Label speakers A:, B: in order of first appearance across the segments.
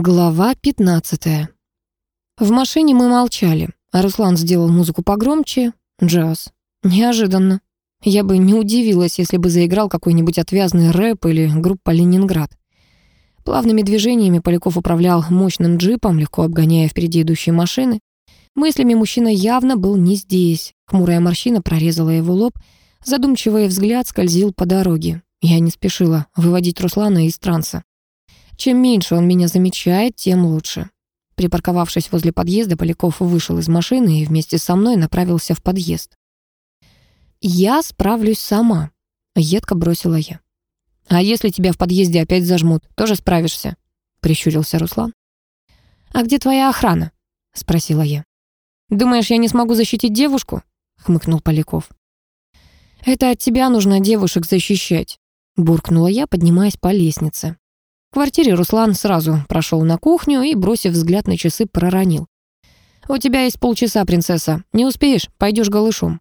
A: Глава 15. В машине мы молчали, а Руслан сделал музыку погромче. Джаз. Неожиданно. Я бы не удивилась, если бы заиграл какой-нибудь отвязный рэп или группа «Ленинград». Плавными движениями Поляков управлял мощным джипом, легко обгоняя впереди идущие машины. Мыслями мужчина явно был не здесь. Хмурая морщина прорезала его лоб, задумчивый взгляд скользил по дороге. Я не спешила выводить Руслана из транса. Чем меньше он меня замечает, тем лучше. Припарковавшись возле подъезда, Поляков вышел из машины и вместе со мной направился в подъезд. «Я справлюсь сама», — едко бросила я. «А если тебя в подъезде опять зажмут, тоже справишься?» — прищурился Руслан. «А где твоя охрана?» — спросила я. «Думаешь, я не смогу защитить девушку?» — хмыкнул Поляков. «Это от тебя нужно девушек защищать», — буркнула я, поднимаясь по лестнице. В квартире Руслан сразу прошел на кухню и, бросив взгляд на часы, проронил. «У тебя есть полчаса, принцесса. Не успеешь, пойдешь голышом».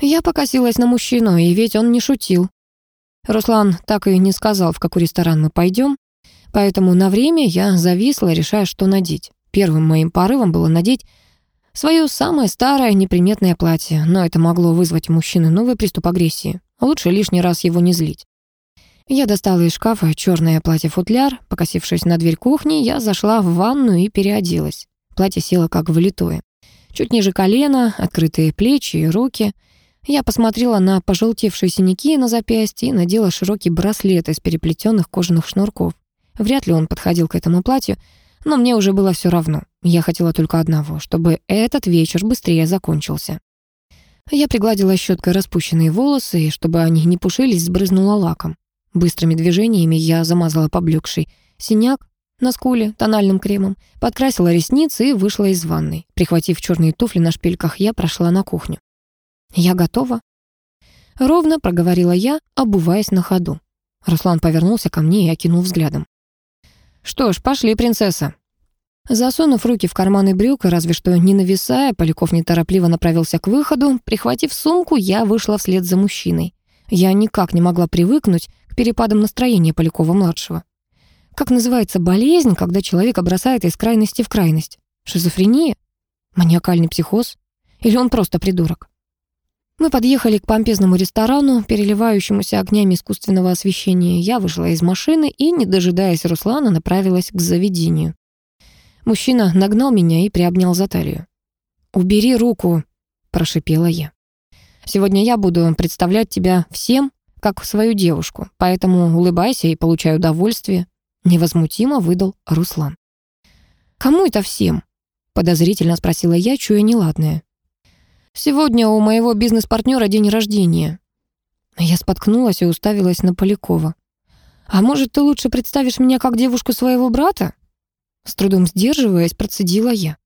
A: Я покосилась на мужчину, и ведь он не шутил. Руслан так и не сказал, в какой ресторан мы пойдем, поэтому на время я зависла, решая, что надеть. Первым моим порывом было надеть свое самое старое неприметное платье, но это могло вызвать у мужчины новый приступ агрессии. Лучше лишний раз его не злить. Я достала из шкафа черное платье-футляр. Покосившись на дверь кухни, я зашла в ванную и переоделась. Платье село как влитое. Чуть ниже колена, открытые плечи и руки. Я посмотрела на пожелтевшие синяки на запястье и надела широкий браслет из переплетенных кожаных шнурков. Вряд ли он подходил к этому платью, но мне уже было все равно. Я хотела только одного, чтобы этот вечер быстрее закончился. Я пригладила щеткой распущенные волосы, чтобы они не пушились, сбрызнула лаком. Быстрыми движениями я замазала поблекший синяк на скуле тональным кремом, подкрасила ресницы и вышла из ванной. Прихватив черные туфли на шпильках, я прошла на кухню. «Я готова?» Ровно проговорила я, обуваясь на ходу. Руслан повернулся ко мне и окинул взглядом. «Что ж, пошли, принцесса». Засунув руки в карманы брюк и разве что не нависая, Поляков неторопливо направился к выходу. Прихватив сумку, я вышла вслед за мужчиной. Я никак не могла привыкнуть перепадом настроения Полякова-младшего. Как называется болезнь, когда человека бросает из крайности в крайность? Шизофрения? Маниакальный психоз? Или он просто придурок? Мы подъехали к помпезному ресторану, переливающемуся огнями искусственного освещения. Я вышла из машины и, не дожидаясь Руслана, направилась к заведению. Мужчина нагнал меня и приобнял за талию. «Убери руку», — прошипела я. «Сегодня я буду представлять тебя всем, как свою девушку, поэтому улыбайся и получай удовольствие», — невозмутимо выдал Руслан. «Кому это всем?» — подозрительно спросила я, чуя неладное. «Сегодня у моего бизнес-партнера день рождения». Я споткнулась и уставилась на Полякова. «А может, ты лучше представишь меня как девушку своего брата?» С трудом сдерживаясь, процедила я.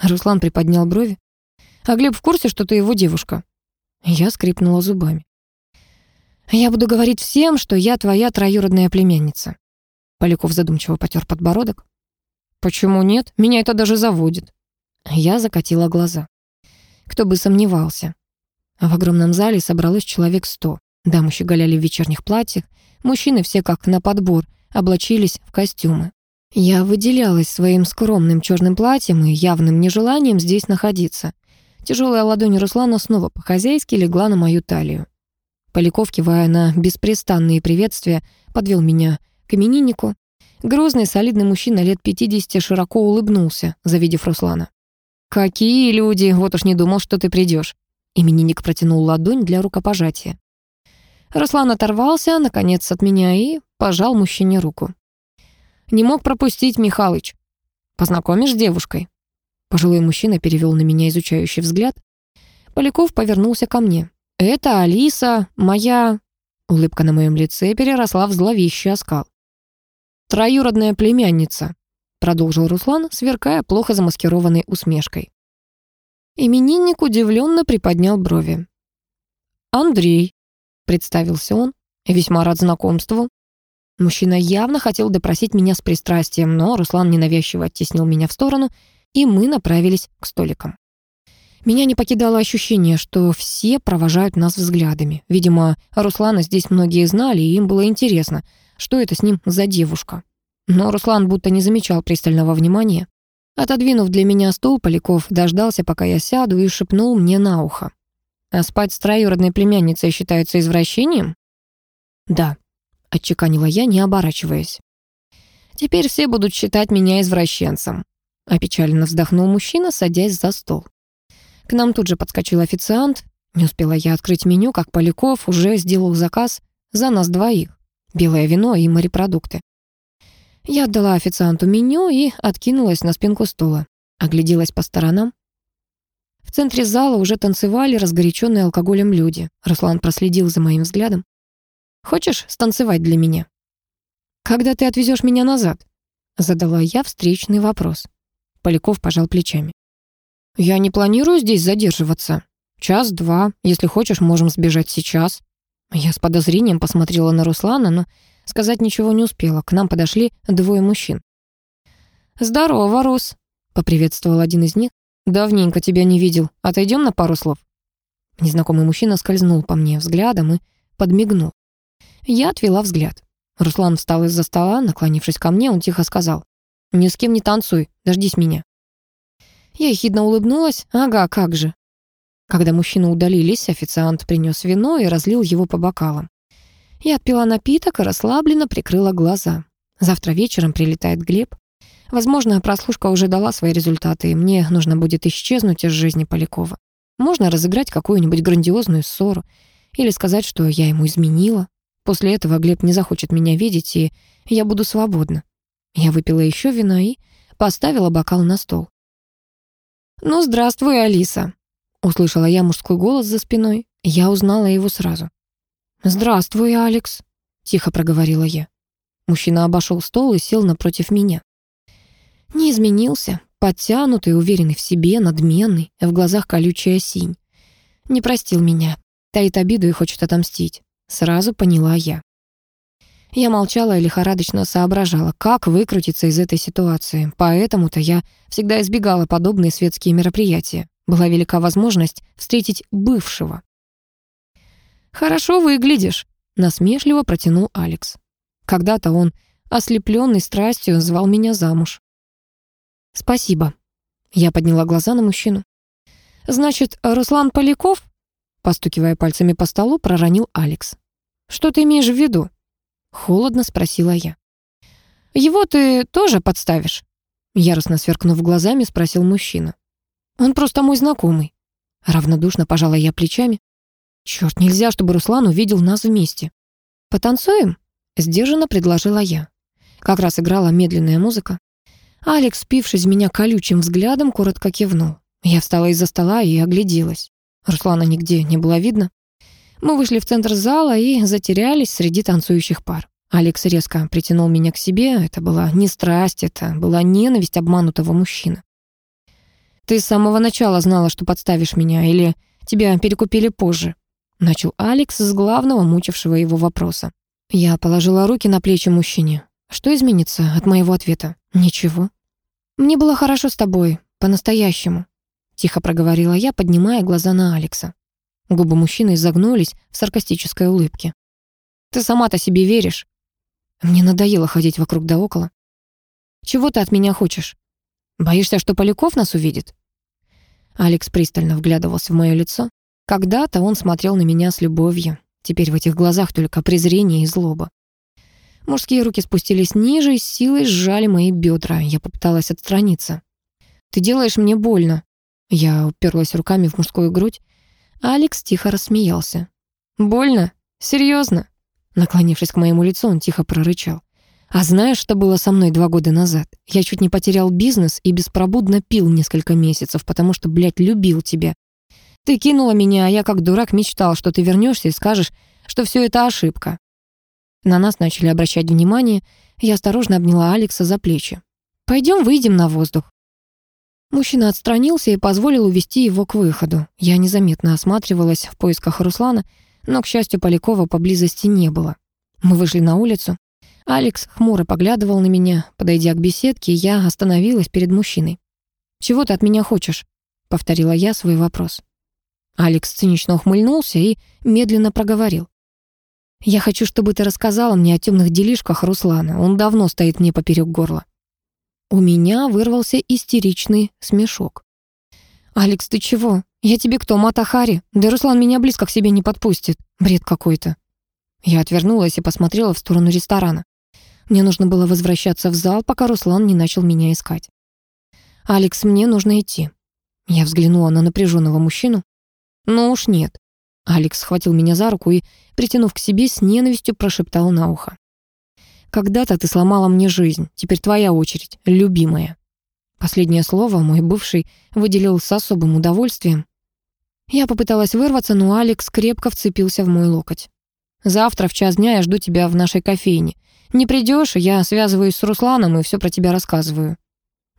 A: Руслан приподнял брови. «А Глеб в курсе, что ты его девушка?» Я скрипнула зубами. «Я буду говорить всем, что я твоя троюродная племянница». Поляков задумчиво потер подбородок. «Почему нет? Меня это даже заводит». Я закатила глаза. Кто бы сомневался. В огромном зале собралось человек сто. Дамы щеголяли в вечерних платьях, мужчины все как на подбор, облачились в костюмы. Я выделялась своим скромным черным платьем и явным нежеланием здесь находиться. Тяжелая ладонь Руслана снова по-хозяйски легла на мою талию. Поляков, кивая на беспрестанные приветствия, подвел меня к имениннику. Грозный, солидный мужчина лет 50 широко улыбнулся, завидев Руслана. «Какие люди! Вот уж не думал, что ты придешь. Именинник протянул ладонь для рукопожатия. Руслан оторвался, наконец, от меня и пожал мужчине руку. «Не мог пропустить, Михалыч. Познакомишь с девушкой?» Пожилой мужчина перевел на меня изучающий взгляд. Поляков повернулся ко мне. «Это Алиса, моя...» Улыбка на моем лице переросла в зловещий оскал. «Троюродная племянница», — продолжил Руслан, сверкая плохо замаскированной усмешкой. Именинник удивленно приподнял брови. «Андрей», — представился он, — «весьма рад знакомству». Мужчина явно хотел допросить меня с пристрастием, но Руслан ненавязчиво оттеснил меня в сторону, и мы направились к столикам. Меня не покидало ощущение, что все провожают нас взглядами. Видимо, Руслана здесь многие знали, и им было интересно, что это с ним за девушка. Но Руслан будто не замечал пристального внимания. Отодвинув для меня стул, Поляков дождался, пока я сяду, и шепнул мне на ухо. «А спать с троюродной племянницей считается извращением?» «Да», — отчеканила я, не оборачиваясь. «Теперь все будут считать меня извращенцем», — опечаленно вздохнул мужчина, садясь за стол. К нам тут же подскочил официант. Не успела я открыть меню, как Поляков уже сделал заказ за нас двоих. Белое вино и морепродукты. Я отдала официанту меню и откинулась на спинку стула. Огляделась по сторонам. В центре зала уже танцевали разгоряченные алкоголем люди. Руслан проследил за моим взглядом. «Хочешь станцевать для меня?» «Когда ты отвезешь меня назад?» Задала я встречный вопрос. Поляков пожал плечами. «Я не планирую здесь задерживаться. Час-два. Если хочешь, можем сбежать сейчас». Я с подозрением посмотрела на Руслана, но сказать ничего не успела. К нам подошли двое мужчин. «Здорово, Рус», — поприветствовал один из них. «Давненько тебя не видел. Отойдем на пару слов?» Незнакомый мужчина скользнул по мне взглядом и подмигнул. Я отвела взгляд. Руслан встал из-за стола, наклонившись ко мне, он тихо сказал. «Ни с кем не танцуй, дождись меня». Я ехидно улыбнулась. «Ага, как же». Когда мужчины удалились, официант принес вино и разлил его по бокалам. Я отпила напиток и расслабленно прикрыла глаза. Завтра вечером прилетает Глеб. Возможно, прослушка уже дала свои результаты, и мне нужно будет исчезнуть из жизни Полякова. Можно разыграть какую-нибудь грандиозную ссору или сказать, что я ему изменила. После этого Глеб не захочет меня видеть, и я буду свободна. Я выпила еще вина и поставила бокал на стол. «Ну, здравствуй, Алиса», — услышала я мужской голос за спиной. Я узнала его сразу. «Здравствуй, Алекс», — тихо проговорила я. Мужчина обошел стол и сел напротив меня. Не изменился, подтянутый, уверенный в себе, надменный, в глазах колючая синь. Не простил меня, таит обиду и хочет отомстить. Сразу поняла я. Я молчала и лихорадочно соображала, как выкрутиться из этой ситуации. Поэтому-то я всегда избегала подобные светские мероприятия. Была велика возможность встретить бывшего. «Хорошо выглядишь», — насмешливо протянул Алекс. Когда-то он, ослепленный страстью, звал меня замуж. «Спасибо». Я подняла глаза на мужчину. «Значит, Руслан Поляков?» Постукивая пальцами по столу, проронил Алекс. «Что ты имеешь в виду?» Холодно спросила я. «Его ты тоже подставишь?» Яростно сверкнув глазами, спросил мужчина. «Он просто мой знакомый». Равнодушно пожала я плечами. Черт, нельзя, чтобы Руслан увидел нас вместе. «Потанцуем?» — сдержанно предложила я. Как раз играла медленная музыка. Алекс, спившись меня колючим взглядом, коротко кивнул. Я встала из-за стола и огляделась. Руслана нигде не было видно. Мы вышли в центр зала и затерялись среди танцующих пар. Алекс резко притянул меня к себе. Это была не страсть, это была ненависть обманутого мужчины. «Ты с самого начала знала, что подставишь меня, или тебя перекупили позже?» Начал Алекс с главного, мучившего его вопроса. Я положила руки на плечи мужчине. Что изменится от моего ответа? Ничего. «Мне было хорошо с тобой, по-настоящему», — тихо проговорила я, поднимая глаза на Алекса. Губы мужчины изогнулись в саркастической улыбке. «Ты сама-то себе веришь?» Мне надоело ходить вокруг да около. «Чего ты от меня хочешь? Боишься, что Поляков нас увидит?» Алекс пристально вглядывался в мое лицо. Когда-то он смотрел на меня с любовью. Теперь в этих глазах только презрение и злоба. Мужские руки спустились ниже и силой сжали мои бедра. Я попыталась отстраниться. «Ты делаешь мне больно». Я уперлась руками в мужскую грудь. Алекс тихо рассмеялся. «Больно? Серьезно?» Наклонившись к моему лицу, он тихо прорычал. «А знаешь, что было со мной два года назад? Я чуть не потерял бизнес и беспробудно пил несколько месяцев, потому что, блядь, любил тебя. Ты кинула меня, а я как дурак мечтал, что ты вернешься и скажешь, что все это ошибка. На нас начали обращать внимание. Я осторожно обняла Алекса за плечи. Пойдем выйдем на воздух. Мужчина отстранился и позволил увести его к выходу. Я незаметно осматривалась в поисках Руслана, но, к счастью, Полякова поблизости не было. Мы вышли на улицу. Алекс хмуро поглядывал на меня. Подойдя к беседке, я остановилась перед мужчиной. «Чего ты от меня хочешь?» — повторила я свой вопрос. Алекс цинично ухмыльнулся и медленно проговорил. Я хочу, чтобы ты рассказала мне о темных делишках Руслана. Он давно стоит мне поперек горла. У меня вырвался истеричный смешок. «Алекс, ты чего? Я тебе кто, Мата Хари? Да Руслан меня близко к себе не подпустит. Бред какой-то». Я отвернулась и посмотрела в сторону ресторана. Мне нужно было возвращаться в зал, пока Руслан не начал меня искать. «Алекс, мне нужно идти». Я взглянула на напряженного мужчину. «Ну уж нет». Алекс схватил меня за руку и, притянув к себе, с ненавистью прошептал на ухо. «Когда-то ты сломала мне жизнь. Теперь твоя очередь, любимая». Последнее слово мой бывший выделил с особым удовольствием. Я попыталась вырваться, но Алекс крепко вцепился в мой локоть. «Завтра в час дня я жду тебя в нашей кофейне. Не придешь, я связываюсь с Русланом и все про тебя рассказываю».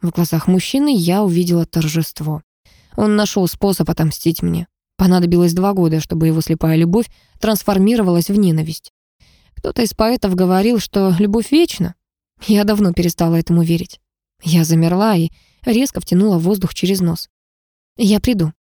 A: В глазах мужчины я увидела торжество. Он нашел способ отомстить мне. Понадобилось два года, чтобы его слепая любовь трансформировалась в ненависть. Кто-то из поэтов говорил, что любовь вечна. Я давно перестала этому верить. Я замерла и резко втянула воздух через нос. «Я приду»,